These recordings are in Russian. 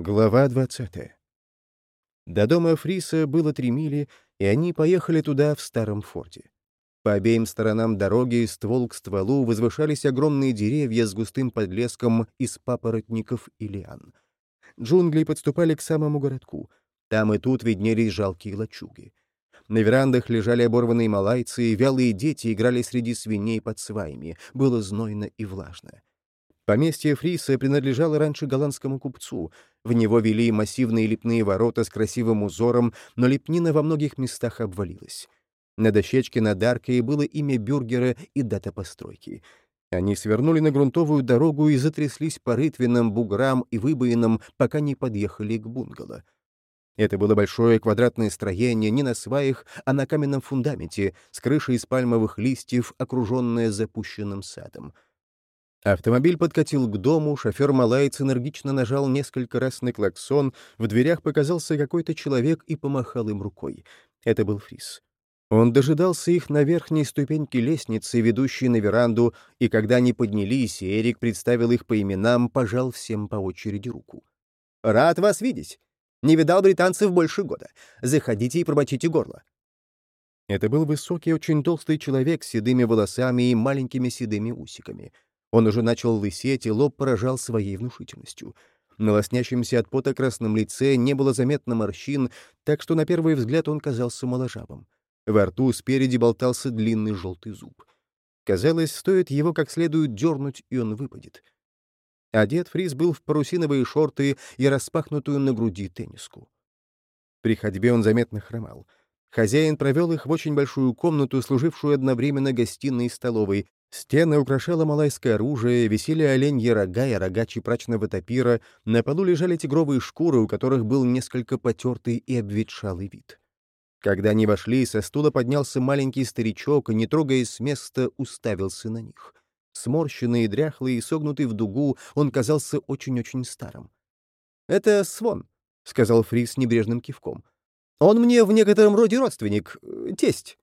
Глава 20. До дома Фриса было три мили, и они поехали туда в старом форте. По обеим сторонам дороги, ствол к стволу, возвышались огромные деревья с густым подлеском из папоротников и лиан. Джунгли подступали к самому городку. Там и тут виднелись жалкие лачуги. На верандах лежали оборванные малайцы, вялые дети играли среди свиней под сваями. Было знойно и влажно. Поместье Фриса принадлежало раньше голландскому купцу. В него вели массивные лепные ворота с красивым узором, но лепнина во многих местах обвалилась. На дощечке над аркой было имя бюргера и дата постройки. Они свернули на грунтовую дорогу и затряслись по рытвинам, буграм и выбоинам, пока не подъехали к бунгало. Это было большое квадратное строение не на сваях, а на каменном фундаменте, с крышей из пальмовых листьев, окруженное запущенным садом. Автомобиль подкатил к дому, шофер Малайц энергично нажал несколько раз на клаксон, в дверях показался какой-то человек и помахал им рукой. Это был Фрис. Он дожидался их на верхней ступеньке лестницы, ведущей на веранду, и когда они поднялись, Эрик представил их по именам, пожал всем по очереди руку. «Рад вас видеть. Не видал британцев больше года. Заходите и промочите горло». Это был высокий, очень толстый человек с седыми волосами и маленькими седыми усиками — он уже начал лысеть, и лоб поражал своей внушительностью. На лоснящемся от пота красном лице не было заметно морщин, так что на первый взгляд он казался моложавым. Во рту спереди болтался длинный желтый зуб. Казалось, стоит его как следует дернуть, и он выпадет. Одет Фрис был в парусиновые шорты и распахнутую на груди тенниску. При ходьбе он заметно хромал. Хозяин провел их в очень большую комнату, служившую одновременно гостиной и столовой, Стены украшало малайское оружие, висели оленьи рога и рога чепрачного топира, на полу лежали тигровые шкуры, у которых был несколько потертый и обветшалый вид. Когда они вошли, со стула поднялся маленький старичок и, не трогаясь с места, уставился на них. Сморщенный, дряхлый и согнутый в дугу, он казался очень-очень старым. «Это Свон», — сказал Фрис небрежным кивком. «Он мне в некотором роде родственник, э, тесть».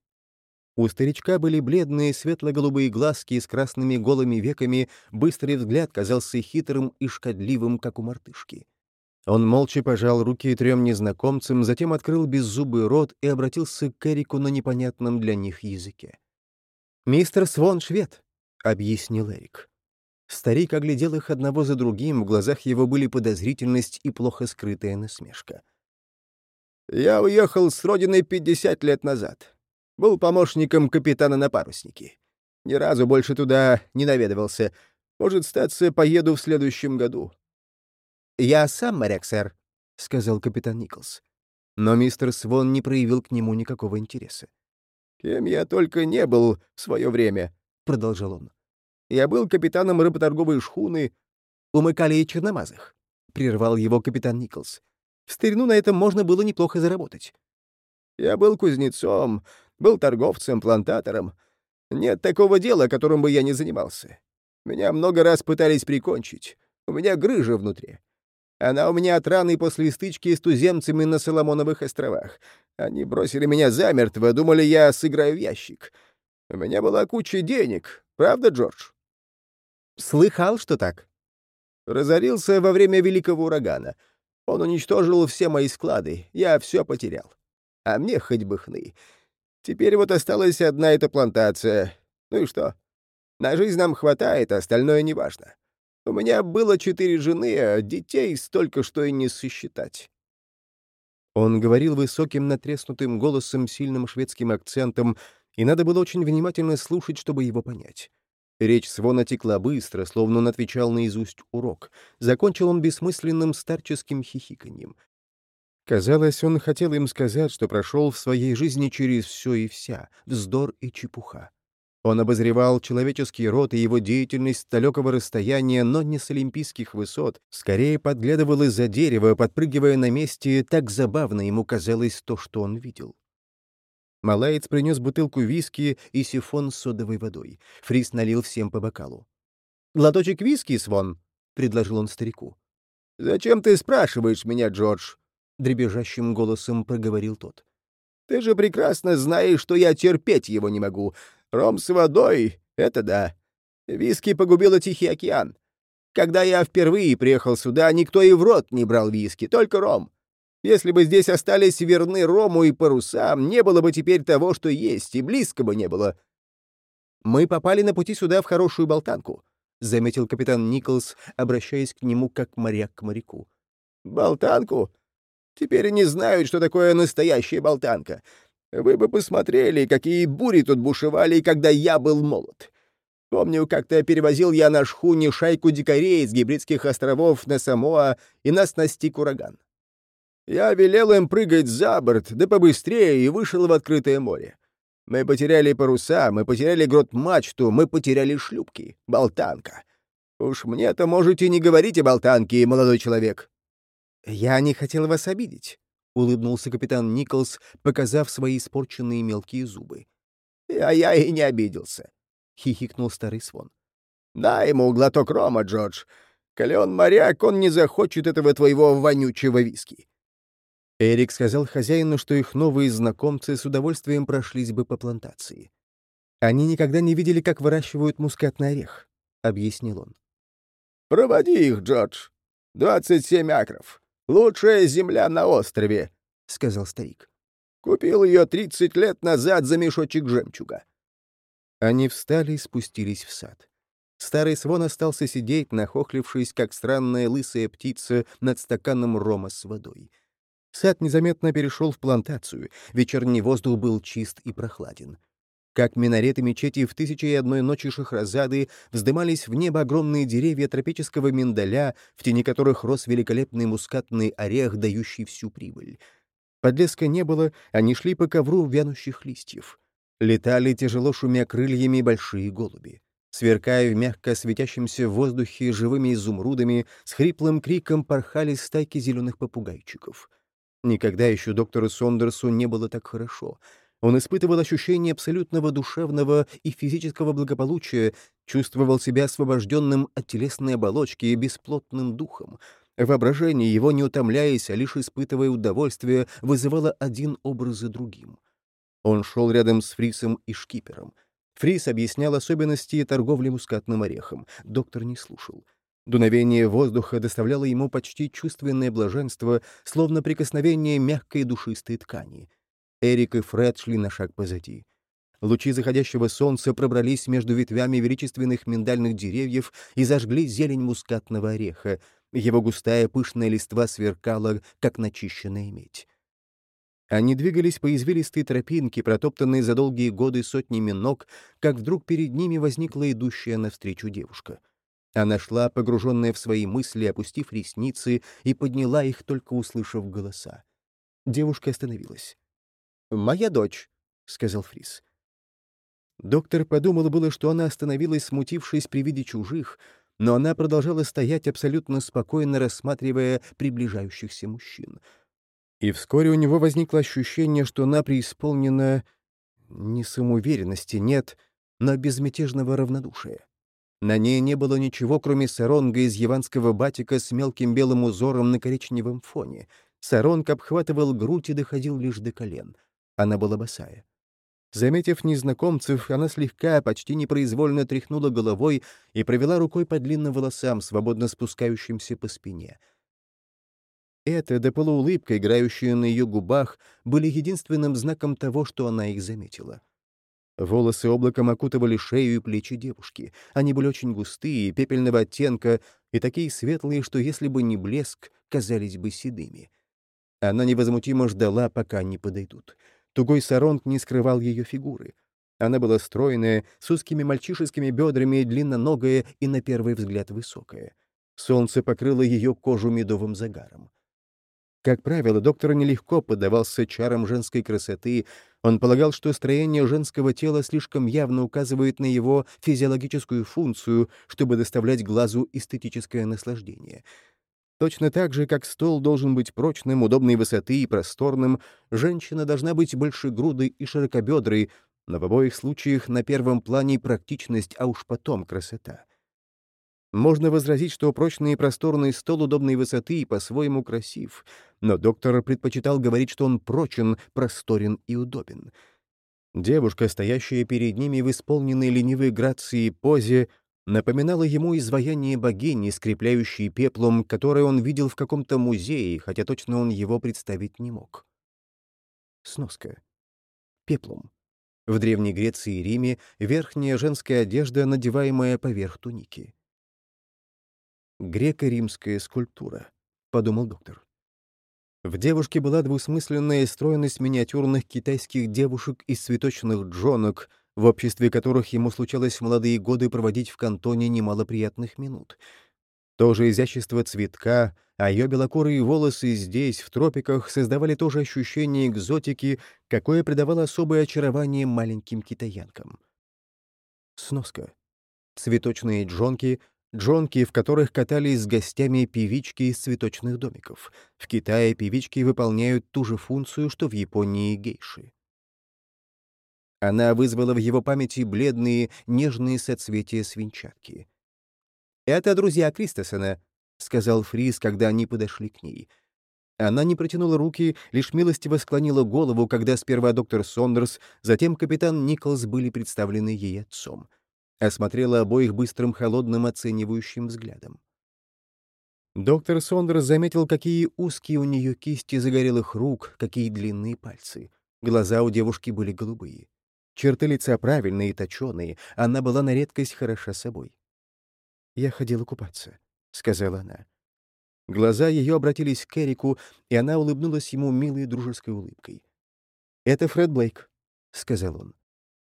У старичка были бледные светло-голубые глазки с красными голыми веками, быстрый взгляд казался хитрым и шкодливым, как у мартышки. Он молча пожал руки трем незнакомцам, затем открыл беззубый рот и обратился к Эрику на непонятном для них языке. «Мистер Свон швед», — объяснил Эрик. Старик оглядел их одного за другим, в глазах его были подозрительность и плохо скрытая насмешка. «Я уехал с родины пятьдесят лет назад. Был помощником капитана на паруснике. Ни разу больше туда не наведывался. Может, статься, поеду в следующем году. «Я сам моряк, сэр», — сказал капитан Николс. Но мистер Свон не проявил к нему никакого интереса. «Кем я только не был в свое время», — продолжал он. «Я был капитаном рыботорговой шхуны у Макалии Черномазых», — прервал его капитан Николс. «В старину на этом можно было неплохо заработать». «Я был кузнецом, был торговцем, плантатором. Нет такого дела, которым бы я не занимался. Меня много раз пытались прикончить. У меня грыжа внутри. Она у меня от раны после стычки с туземцами на Соломоновых островах. Они бросили меня замертво, думали, я сыграю в ящик. У меня была куча денег. Правда, Джордж? Слыхал, что так? Разорился во время великого урагана. Он уничтожил все мои склады. Я все потерял. А мне хоть бы хны. Теперь вот осталась одна эта плантация. Ну и что? На жизнь нам хватает, остальное неважно. У меня было четыре жены, а детей столько, что и не сосчитать». Он говорил высоким натреснутым голосом, сильным шведским акцентом, и надо было очень внимательно слушать, чтобы его понять. Речь Свона текла быстро, словно он отвечал наизусть урок. Закончил он бессмысленным старческим хихиканьем. Казалось, он хотел им сказать, что прошел в своей жизни через все и вся, вздор и чепуха. Он обозревал человеческий род и его деятельность с далекого расстояния, но не с олимпийских высот, скорее подглядывал из-за дерева, подпрыгивая на месте, так забавно ему казалось то, что он видел. Малаец принес бутылку виски и сифон с содовой водой. Фрис налил всем по бокалу. «Глоточек виски, Свон?» — предложил он старику. «Зачем ты спрашиваешь меня, Джордж?» — дребезжащим голосом проговорил тот. «Ты же прекрасно знаешь, что я терпеть его не могу. Ром с водой — это да. Виски погубила Тихий океан. Когда я впервые приехал сюда, никто и в рот не брал виски, только ром. Если бы здесь остались верны рому и парусам, не было бы теперь того, что есть, и близко бы не было. Мы попали на пути сюда в хорошую болтанку, — заметил капитан Николс, обращаясь к нему как моряк к моряку. «Болтанку? Теперь не знают, что такое настоящая болтанка. Вы бы посмотрели, какие бури тут бушевали, когда я был молод. Помню, как-то перевозил я на шхуне шайку дикарей с гибридских островов на Самоа, и нас настиг ураган. Я велел им прыгать за борт, да побыстрее, и вышел в открытое море. Мы потеряли паруса, мы потеряли грот-мачту, мы потеряли шлюпки. Болтанка. Уж мне-то можете не говорить о болтанке, молодой человек. Я не хотел вас обидеть, — улыбнулся капитан Николс, показав свои испорченные мелкие зубы. «А я и не обиделся», — хихикнул старый свон. «Дай ему глоток рома, Джордж. Коли он моряк, он не захочет этого твоего вонючего виски». Эрик сказал хозяину, что их новые знакомцы с удовольствием прошлись бы по плантации. «Они никогда не видели, как выращивают мускатный орех», — объяснил он. «Проводи их, Джордж. Двадцать семь акров. Лучшая земля на острове», — сказал старик. «Купил ее тридцать лет назад за мешочек жемчуга». Они встали и спустились в сад. Старый свон остался сидеть, нахохлившись, как странная лысая птица над стаканом рома с водой. Сад незаметно перешел в плантацию, вечерний воздух был чист и прохладен. Как минареты мечети в «Тысяче и одной ночи» Шахразады вздымались в небо огромные деревья тропического миндаля, в тени которых рос великолепный мускатный орех, дающий всю прибыль. Подлеска не было, они шли по ковру вянущих листьев. Летали, тяжело шумя крыльями, большие голуби. Сверкая в мягко светящемся воздухе живыми изумрудами, с хриплым криком порхали стайки зеленых попугайчиков. Никогда еще доктору Сондерсу не было так хорошо — он испытывал ощущение абсолютного душевного и физического благополучия, чувствовал себя освобожденным от телесной оболочки и бесплотным духом. Воображение его, не утомляясь, а лишь испытывая удовольствие, вызывало один образ за другим. Он шел рядом с Фрисом и Шкипером. Фрис объяснял особенности торговли мускатным орехом. Доктор не слушал. Дуновение воздуха доставляло ему почти чувственное блаженство, словно прикосновение мягкой душистой ткани — Эрик и Фред шли на шаг позади. Лучи заходящего солнца пробрались между ветвями величественных миндальных деревьев и зажгли зелень мускатного ореха. Его густая пышная листва сверкала, как начищенная медь. Они двигались по извилистой тропинке, протоптанной за долгие годы сотнями ног, как вдруг перед ними возникла идущая навстречу девушка. Она шла, погруженная в свои мысли, опустив ресницы, и подняла их, только услышав голоса. Девушка остановилась. «Моя дочь», — сказал Фрис. Доктор подумал было, что она остановилась, смутившись при виде чужих, но она продолжала стоять абсолютно спокойно, рассматривая приближающихся мужчин. И вскоре у него возникло ощущение, что она преисполнена не самоуверенности, нет, но безмятежного равнодушия. На ней не было ничего, кроме саронга из яванского батика с мелким белым узором на коричневом фоне. Саронг обхватывал грудь и доходил лишь до колен. Она была босая. Заметив незнакомцев, она слегка, почти непроизвольно тряхнула головой и провела рукой по длинным волосам, свободно спускающимся по спине. Это, да полуулыбка, играющая на ее губах, были единственным знаком того, что она их заметила. Волосы облаком окутывали шею и плечи девушки. Они были очень густые, пепельного оттенка и такие светлые, что если бы не блеск, казались бы седыми. Она невозмутимо ждала, пока они подойдут. Тугой саронг не скрывал ее фигуры. Она была стройная, с узкими мальчишескими бедрами, длинноногая и, на первый взгляд, высокая. Солнце покрыло ее кожу медовым загаром. Как правило, доктор нелегко поддавался чарам женской красоты. Он полагал, что строение женского тела слишком явно указывает на его физиологическую функцию, чтобы доставлять глазу эстетическое наслаждение — Точно так же, как стол должен быть прочным, удобной высоты и просторным, женщина должна быть большегрудой и широкобедрой, но в обоих случаях на первом плане практичность, а уж потом красота. Можно возразить, что прочный и просторный стол удобной высоты и по-своему красив, но доктор предпочитал говорить, что он прочен, просторен и удобен. Девушка, стоящая перед ними в исполненной ленивой грации позе, напоминало ему изваяние богини, скрепляющей пеплом, которое он видел в каком-то музее, хотя точно он его представить не мог. Сноска. Пеплум. В Древней Греции и Риме верхняя женская одежда, надеваемая поверх туники. «Греко-римская скульптура», — подумал доктор. В девушке была двусмысленная стройность миниатюрных китайских девушек из цветочных джонок, в обществе которых ему случалось в молодые годы проводить в кантоне немало приятных минут. То же изящество цветка, а ее белокурые волосы здесь, в тропиках, создавали то же ощущение экзотики, какое придавало особое очарование маленьким китаянкам. Сноска. Цветочные джонки — джонки, в которых катались с гостями певички из цветочных домиков. В Китае певички выполняют ту же функцию, что в Японии гейши. Она вызвала в его памяти бледные, нежные соцветия свинчатки. «Это друзья Кристосона», — сказал Фрис, когда они подошли к ней. Она не протянула руки, лишь милостиво склонила голову, когда сперва доктор Сондерс, затем капитан Николс были представлены ей отцом. Осмотрела обоих быстрым, холодным, оценивающим взглядом. Доктор Сондерс заметил, какие узкие у нее кисти загорелых рук, какие длинные пальцы. Глаза у девушки были голубые. Черты лица правильные и точеные, она была на редкость хороша собой. «Я ходила купаться», — сказала она. Глаза ее обратились к Эрику, и она улыбнулась ему милой дружеской улыбкой. «Это Фред Блейк», — сказал он.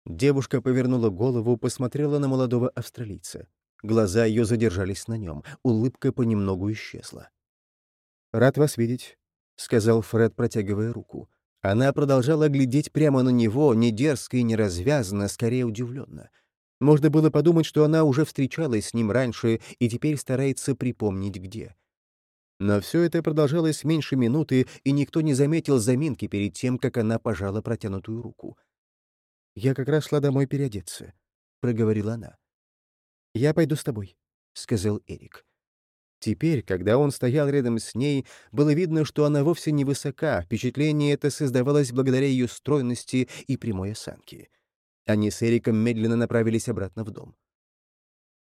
Девушка повернула голову, посмотрела на молодого австралийца. Глаза ее задержались на нем, улыбка понемногу исчезла. «Рад вас видеть», — сказал Фред, протягивая руку. Она продолжала глядеть прямо на него, не дерзко и не развязанно, скорее удивленно. Можно было подумать, что она уже встречалась с ним раньше и теперь старается припомнить, где. Но все это продолжалось меньше минуты, и никто не заметил заминки перед тем, как она пожала протянутую руку. «Я как раз шла домой переодеться», — проговорила она. «Я пойду с тобой», — сказал Эрик. Теперь, когда он стоял рядом с ней, было видно, что она вовсе не высока, впечатление это создавалось благодаря ее стройности и прямой осанке. Они с Эриком медленно направились обратно в дом.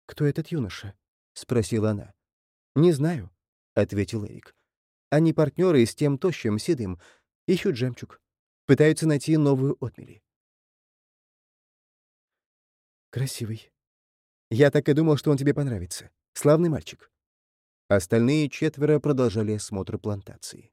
«Кто этот юноша?» — спросила она. «Не знаю», — ответил Эрик. «Они партнеры с тем тощим, седым, ищут жемчуг, пытаются найти новую отмели». «Красивый. Я так и думал, что он тебе понравится. Славный мальчик». Остальные четверо продолжали осмотр плантации.